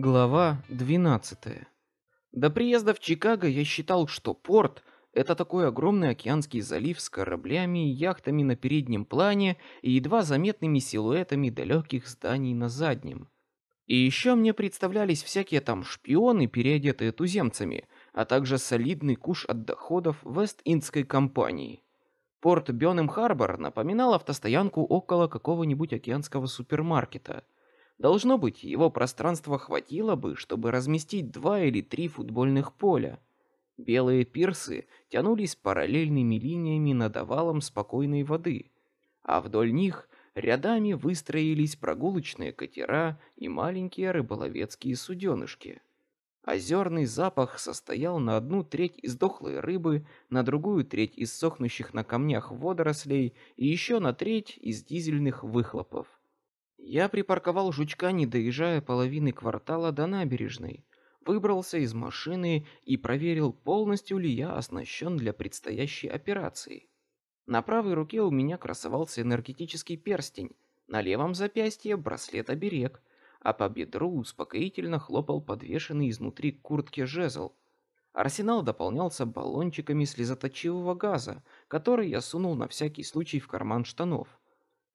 Глава 12. До приезда в Чикаго я считал, что порт это такой огромный океанский залив с кораблями и яхтами на переднем плане и едва заметными силуэтами далеких зданий на заднем. И еще мне представлялись всякие там шпионы, переодетые туземцами, а также солидный куш от доходов Вест-Индской компании. Порт Бёнем-Харбор напоминал автостоянку около какого-нибудь океанского супермаркета – Должно быть, его пространства хватило бы, чтобы разместить два или три футбольных поля. Белые пирсы тянулись параллельными линиями над овалом спокойной воды, а вдоль них рядами выстроились прогулочные катера и маленькие рыболовецкие суденышки. Озерный запах состоял на одну треть из дохлой рыбы, на другую треть из сохнущих на камнях водорослей и еще на треть из дизельных выхлопов. Я припарковал жучка, не доезжая половины квартала до набережной, выбрался из машины и проверил, полностью ли я оснащен для предстоящей операции. На правой руке у меня красовался энергетический перстень, на левом запястье браслет-оберег, а по бедру успокоительно хлопал подвешенный изнутри куртки жезл. Арсенал дополнялся баллончиками слезоточивого газа, который я сунул на всякий случай в карман штанов.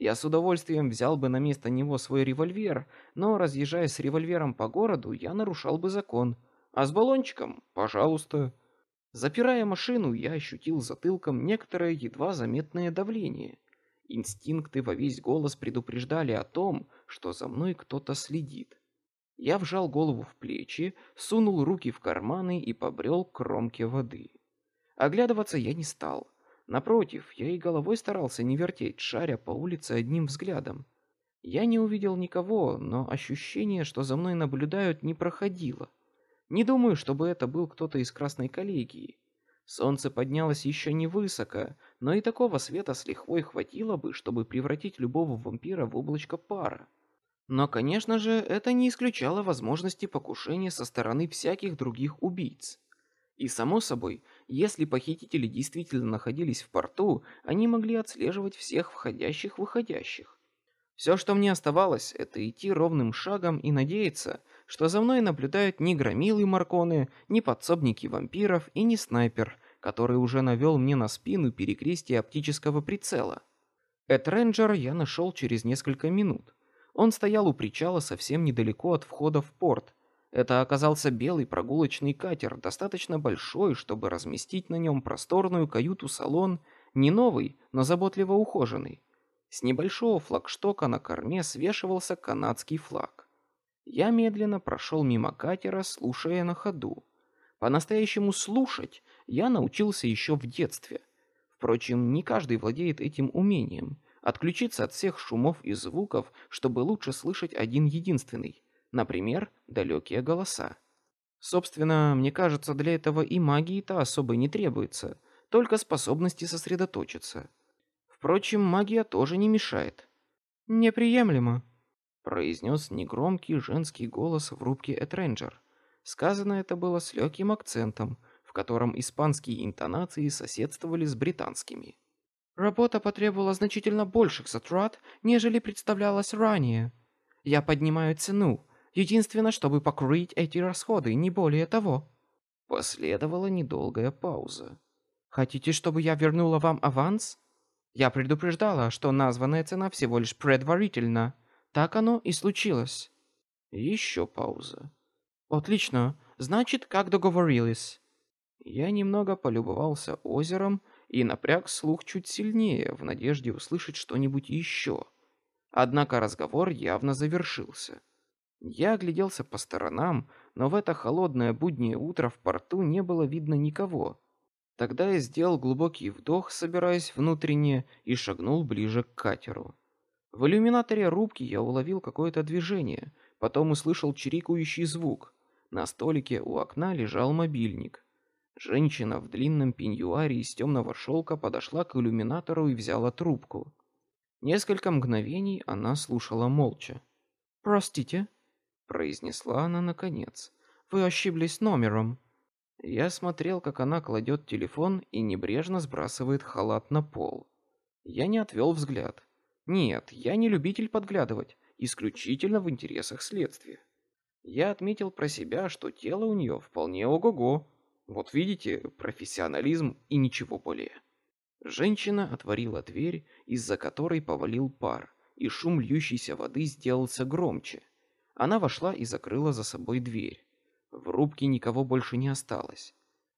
Я с удовольствием взял бы на место него свой револьвер, но разъезжая с револьвером по городу, я нарушал бы закон. А с баллончиком, пожалуйста. Запирая машину, я ощутил затылком некоторое едва заметное давление. Инстинкты во весь голос предупреждали о том, что за мной кто-то следит. Я вжал голову в плечи, сунул руки в карманы и побрел к кромке воды. Оглядываться я не стал. Напротив, я и головой старался не вертеть, шаря по улице одним взглядом. Я не увидел никого, но ощущение, что за мной наблюдают, не проходило. Не думаю, чтобы это был кто-то из красной коллегии. Солнце поднялось еще не высоко, но и такого света с лихвой хватило бы, чтобы превратить любого вампира в облачко пара. Но, конечно же, это не исключало возможности покушения со стороны всяких других убийц. И само собой, если похитители действительно находились в порту, они могли отслеживать всех входящих-выходящих. Все, что мне оставалось, это идти ровным шагом и надеяться, что за мной наблюдают не громилы Марконы, не подсобники вампиров и не снайпер, который уже навел мне на спину перекрестие оптического прицела. Эд Рейнджер я нашел через несколько минут. Он стоял у причала совсем недалеко от входа в порт, это оказался белый прогулочный катер, достаточно большой, чтобы разместить на нем просторную каюту-салон, не новый, но заботливо ухоженный. С небольшого флагштока на корме свешивался канадский флаг. Я медленно прошел мимо катера, слушая на ходу. По-настоящему слушать я научился еще в детстве. Впрочем, не каждый владеет этим умением. Отключиться от всех шумов и звуков, чтобы лучше слышать один единственный Например, далекие голоса. Собственно, мне кажется, для этого и магии-то особо не требуется, только способности сосредоточиться. Впрочем, магия тоже не мешает. Неприемлемо, произнес негромкий женский голос в рубке Этренджер. Сказано это было с легким акцентом, в котором испанские интонации соседствовали с британскими. Работа потребовала значительно больших затрат, нежели представлялось ранее. Я поднимаю цену, Единственно, чтобы покрыть эти расходы, не более того. Последовала недолгая пауза. Хотите, чтобы я вернула вам аванс? Я предупреждала, что названная цена всего лишь предварительно. Так оно и случилось. Еще пауза. Отлично. Значит, как договорились. Я немного полюбовался озером и напряг слух чуть сильнее в надежде услышать что-нибудь еще. Однако разговор явно завершился. Я огляделся по сторонам, но в это холодное буднее утро в порту не было видно никого. Тогда я сделал глубокий вдох, собираясь внутренне, и шагнул ближе к катеру. В иллюминаторе рубки я уловил какое-то движение, потом услышал чирикающий звук. На столике у окна лежал мобильник. Женщина в длинном пеньюаре из темного шелка подошла к иллюминатору и взяла трубку. Несколько мгновений она слушала молча. Простите, произнесла она наконец. Вы ошиблись номером. Я смотрел, как она кладет телефон и небрежно сбрасывает халат на пол. Я не отвел взгляд. Нет, я не любитель подглядывать, исключительно в интересах следствия. Я отметил про себя, что тело у нее вполне ого-го. Вот видите, профессионализм и ничего более. Женщина отворила дверь, из-за которой повалил пар, и шум льющейся воды сделался громче. Она вошла и закрыла за собой дверь. В рубке никого больше не осталось.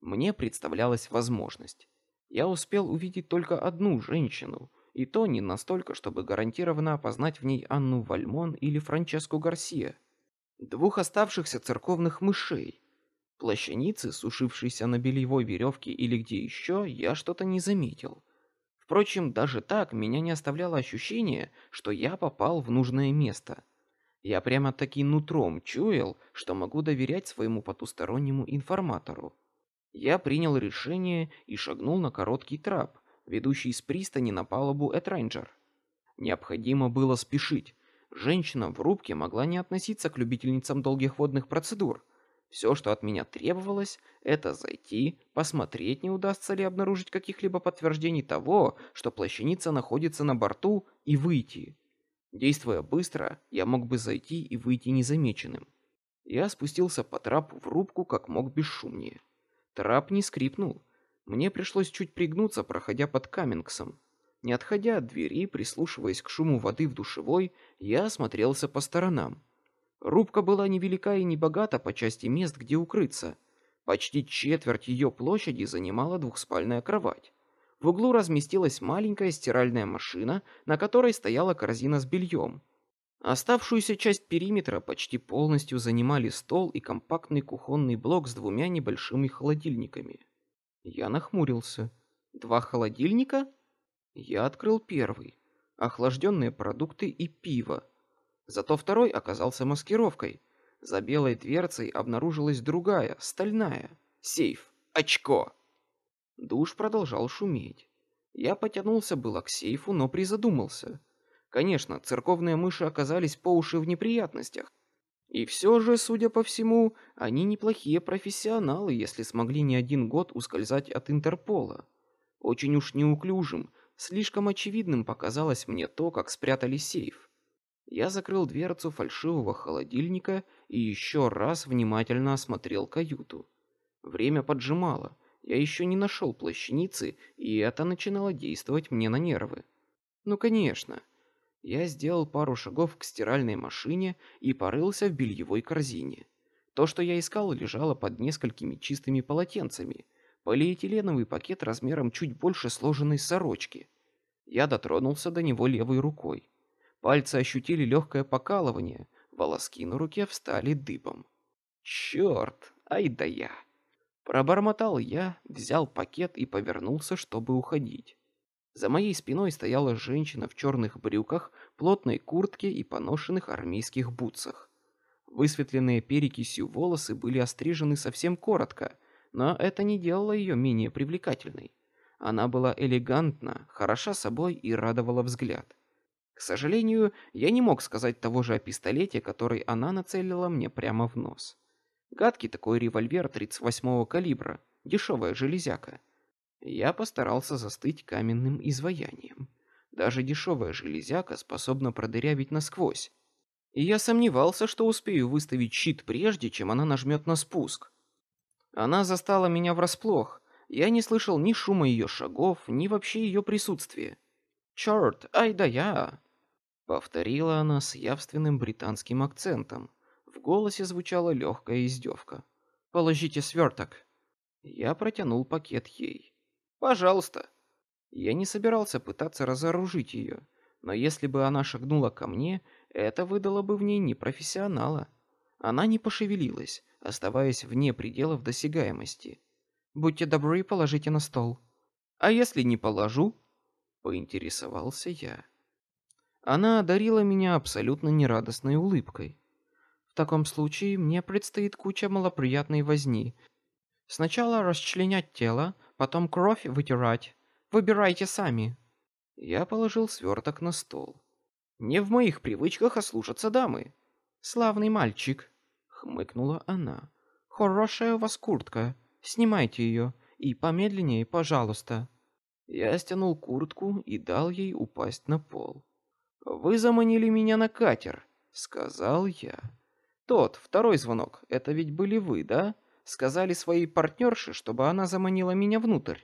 Мне представлялась возможность. Я успел увидеть только одну женщину, и то не настолько, чтобы гарантированно опознать в ней Анну Вальмон или Франческу Гарсия. Двух оставшихся церковных мышей. Плащаницы, сушившиеся на бельевой веревке или где еще, я что-то не заметил. Впрочем, даже так меня не оставляло ощущение, что я попал в нужное место. Я прямо-таки нутром чуял, что могу доверять своему потустороннему информатору. Я принял решение и шагнул на короткий трап, ведущий из пристани на палубу Этрейнджер. Необходимо было спешить. Женщина в рубке могла не относиться к любительницам долгих водных процедур. Все, что от меня требовалось, это зайти, посмотреть, не удастся ли обнаружить каких-либо подтверждений того, что плащаница находится на борту, и выйти. Действуя быстро, я мог бы зайти и выйти незамеченным. Я спустился по трапу в рубку как мог бесшумнее. Трап не скрипнул, мне пришлось чуть пригнуться, проходя под Каммингсом. Не отходя от двери, прислушиваясь к шуму воды в душевой, я осмотрелся по сторонам. Рубка была невелика и не богата по части мест, где укрыться. Почти четверть ее площади занимала двухспальная кровать. В углу разместилась маленькая стиральная машина, на которой стояла корзина с бельем. Оставшуюся часть периметра почти полностью занимали стол и компактный кухонный блок с двумя небольшими холодильниками. Я нахмурился. Два холодильника? Я открыл первый. Охлажденные продукты и пиво. Зато второй оказался маскировкой. За белой дверцей обнаружилась другая, стальная. Сейф. Очко. Душ продолжал шуметь. Я потянулся было к сейфу, но призадумался. Конечно, церковные мыши оказались по уши в неприятностях. И все же, судя по всему, они неплохие профессионалы, если смогли не один год ускользать от Интерпола. Очень уж неуклюжим, слишком очевидным показалось мне то, как спрятали сейф. Я закрыл дверцу фальшивого холодильника и еще раз внимательно осмотрел каюту. Время поджимало, я еще не нашел плащаницы, и это начинало действовать мне на нервы. Ну, конечно, я сделал пару шагов к стиральной машине и порылся в бельевой корзине. То, что я искал, лежало под несколькими чистыми полотенцами. Полиэтиленовый пакет размером чуть больше сложенной сорочки. Я дотронулся до него левой рукой. Пальцы ощутили легкое покалывание, волоски на руке встали дыбом. Черт, ай да я! Пробормотал я, взял пакет и повернулся, чтобы уходить. За моей спиной стояла женщина в черных брюках, плотной куртке и поношенных армейских бутсах. Высветленные перекисью волосы были острижены совсем коротко, но это не делало ее менее привлекательной. Она была элегантна, хороша собой и радовала взгляд. К сожалению, я не мог сказать того же о пистолете, который она нацелила мне прямо в нос. Гадкий такой револьвер 38-го калибра, дешевая железяка. Я постарался застыть каменным изваянием. Даже дешевая железяка способна продырявить насквозь. И я сомневался, что успею выставить щит прежде, чем она нажмет на спуск. Она застала меня врасплох. Я не слышал ни шума ее шагов, ни вообще ее присутствия. Черт, ай да я! Повторила она с явственным британским акцентом. Голосе звучала легкая издевка. Положите сверток. Я протянул пакет ей. Пожалуйста. Я не собирался пытаться разоружить ее, но если бы она шагнула ко мне, это выдало бы в ней непрофессионала. Она не пошевелилась, оставаясь вне пределов досягаемости. Будьте добры, положите на стол. А если не положу? Поинтересовался я. Она одарила меня абсолютно нерадостной улыбкой. В таком случае мне предстоит куча малоприятной возни. Сначала расчленять тело, потом кровь вытирать. Выбирайте сами. Я положил сверток на стол. Не в моих привычках ослушаться дамы. Славный мальчик, хмыкнула она. Хорошая у вас куртка. Снимайте ее и помедленнее, пожалуйста. Я стянул куртку и дал ей упасть на пол. Вы заманили меня на катер, сказал я. Тот, второй звонок, это ведь были вы, да? Сказали своей партнерше, чтобы она заманила меня внутрь.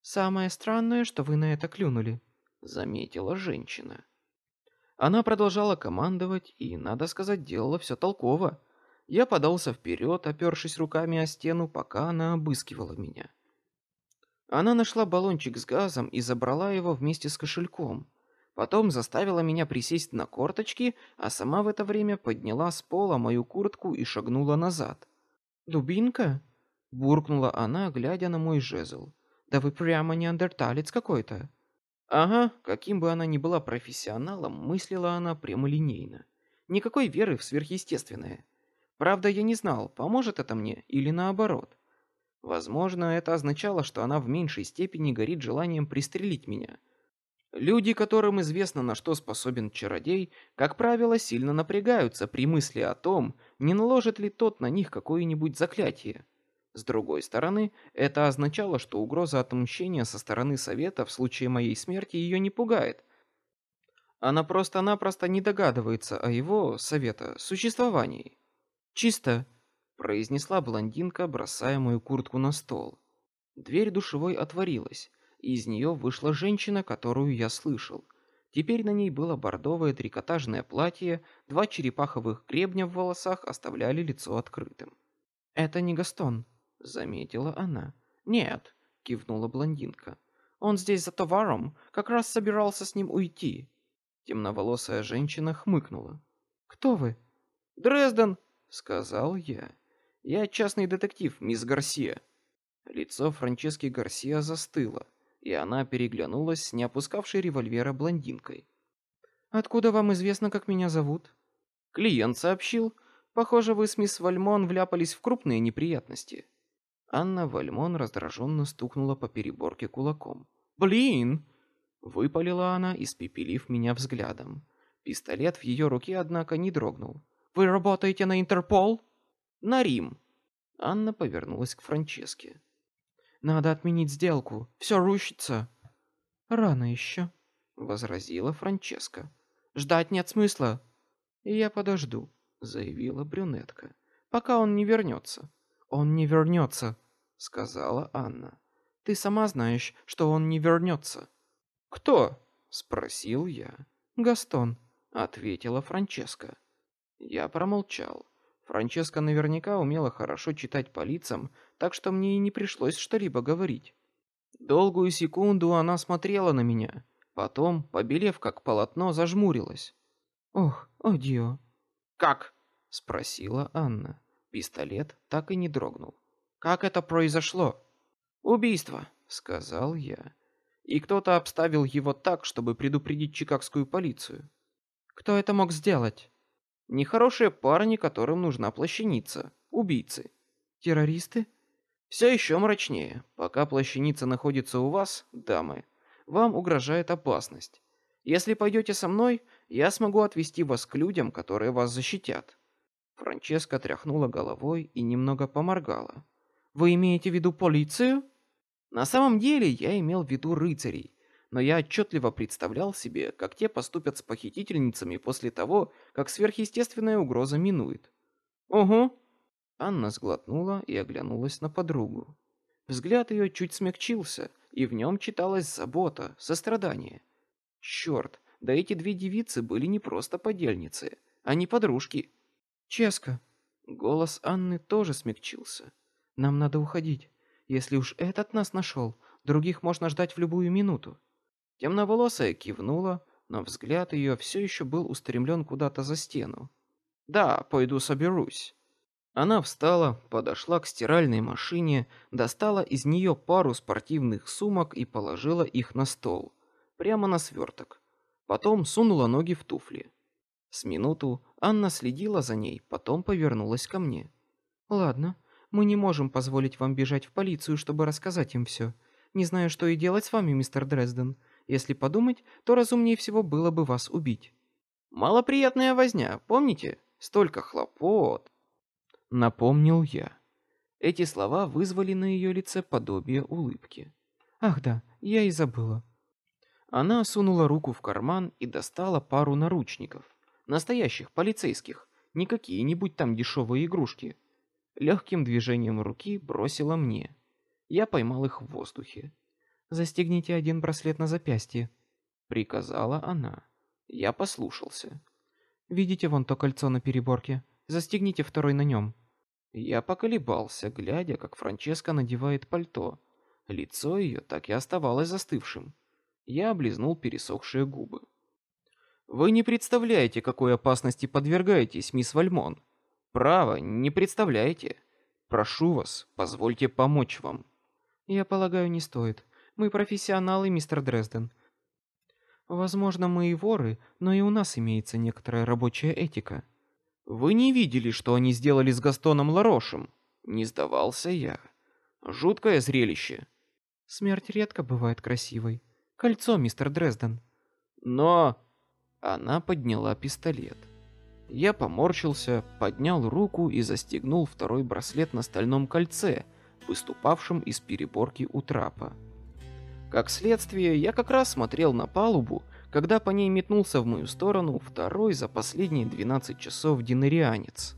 Самое странное, что вы на это клюнули, заметила женщина. Она продолжала командовать и, надо сказать, делала все толково. Я подался вперед, опершись руками о стену, пока она обыскивала меня. Она нашла баллончик с газом и забрала его вместе с кошельком. Потом заставила меня присесть на корточки, а сама в это время подняла с пола мою куртку и шагнула назад. Дубинка? буркнула она, глядя на мой жезл. Да вы прямо неандерталец какой-то. Ага, каким бы она ни была профессионалом, мыслила она прямолинейно. Никакой веры в сверхъестественное. Правда, я не знал, поможет это мне или наоборот. Возможно, это означало, что она в меньшей степени горит желанием пристрелить меня. Люди, которым известно, на что способен чародей, как правило, сильно напрягаются при мысли о том, не наложит ли тот на них какое-нибудь заклятие. С другой стороны, это означало, что угроза отмщения со стороны совета в случае моей смерти ее не пугает. Она просто-напросто не догадывается о его совета существовании. Чисто произнесла блондинка, бросая мою куртку на стол. Дверь душевой отворилась, из нее вышла женщина, которую я слышал. Теперь на ней было бордовое трикотажное платье, два черепаховых гребня в волосах оставляли лицо открытым. Это не Гастон, заметила она. Нет, кивнула блондинка. Он здесь за товаром, как раз собирался с ним уйти. Темноволосая женщина хмыкнула. Кто вы? Дрезден, сказал я. Я частный детектив, мисс Гарсия. Лицо Франчески Гарсия застыло, и она переглянулась с не опускавшей револьвера блондинкой. Откуда вам известно, как меня зовут? Клиент сообщил. Похоже, вы с мисс Вальмон вляпались в крупные неприятности. Анна Вальмон раздраженно стукнула по переборке кулаком. Блин! Выпалила она, испепелив меня взглядом. Пистолет в ее руке, однако, не дрогнул. Вы работаете на Интерпол? на Рим. Анна повернулась к Франческе. Надо отменить сделку. Все рушится. Рано еще, возразила Франческа. Ждать нет смысла. Я подожду, заявила брюнетка, пока он не вернется. Он не вернется, сказала Анна. Ты сама знаешь, что он не вернется. Кто? спросил я. Гастон, ответила Франческа. Я промолчал. Франческа наверняка умела хорошо читать по лицам, так что мне и не пришлось что-либо говорить. Долгую секунду она смотрела на меня, потом, побелев как полотно, зажмурилась. Ох, одио. Как? спросила Анна. Пистолет так и не дрогнул. Как это произошло? Убийство, сказал я. И кто-то обставил его так, чтобы предупредить чикагскую полицию. Кто это мог сделать? Нехорошие парни, которым нужна плащаница, убийцы, террористы. Все еще мрачнее. Пока плащаница находится у вас, дамы, вам угрожает опасность. Если пойдете со мной, я смогу отвести вас к людям, которые вас защитят. Франческа тряхнула головой и немного поморгала. Вы имеете в виду полицию? На самом деле я имел в виду рыцарей, но я отчетливо представлял себе, как те поступят с похитительницами после того, как сверхъестественная угроза минует. Ого! Анна сглотнула и оглянулась на подругу. Взгляд ее чуть смягчился, и в нем читалась забота, сострадание. Черт, да эти две девицы были не просто подельницы, они подружки. Ческа. Голос Анны тоже смягчился. Нам надо уходить. Если уж этот нас нашел, других можно ждать в любую минуту. Темноволосая кивнула, но взгляд ее все еще был устремлен куда-то за стену. Да, пойду соберусь. Она встала, подошла к стиральной машине, достала из нее пару спортивных сумок и положила их на стол, прямо на сверток. Потом сунула ноги в туфли. С минуту Анна следила за ней, потом повернулась ко мне. Ладно, мы не можем позволить вам бежать в полицию, чтобы рассказать им все. Не знаю, что и делать с вами, мистер Дрезден. Если подумать, то разумнее всего было бы вас убить. Малоприятная возня, помните? Столько хлопот. Напомнил я. Эти слова вызвали на ее лице подобие улыбки. Ах да, я и забыла. Она сунула руку в карман и достала пару наручников, настоящих полицейских, не какие-нибудь там дешевые игрушки. Легким движением руки бросила мне. Я поймал их в воздухе. Застегните один браслет на запястье, приказала она. Я послушался. Видите вон то кольцо на переборке? Застегните второй на нем. Я поколебался, глядя, как Франческа надевает пальто. Лицо ее так и оставалось застывшим. Я облизнул пересохшие губы. Вы не представляете, какой опасности подвергаетесь, мисс Вальмон. Право, не представляете. Прошу вас, позвольте помочь вам. Я полагаю, не стоит. Мы профессионалы, мистер Дрезден. Возможно, мы и воры, но и у нас имеется некоторая рабочая этика. Вы не видели, что они сделали с Гастоном Ларошем? Не сдавался я. Жуткое зрелище. Смерть редко бывает красивой. Кольцо, мистер Дрезден. Но она подняла пистолет. Я поморщился, поднял руку и застегнул второй браслет на стальном кольце, выступавшем из переборки у трапа. Как следствие, я как раз смотрел на палубу, когда по ней метнулся в мою сторону второй за последние 12 часов динарианец.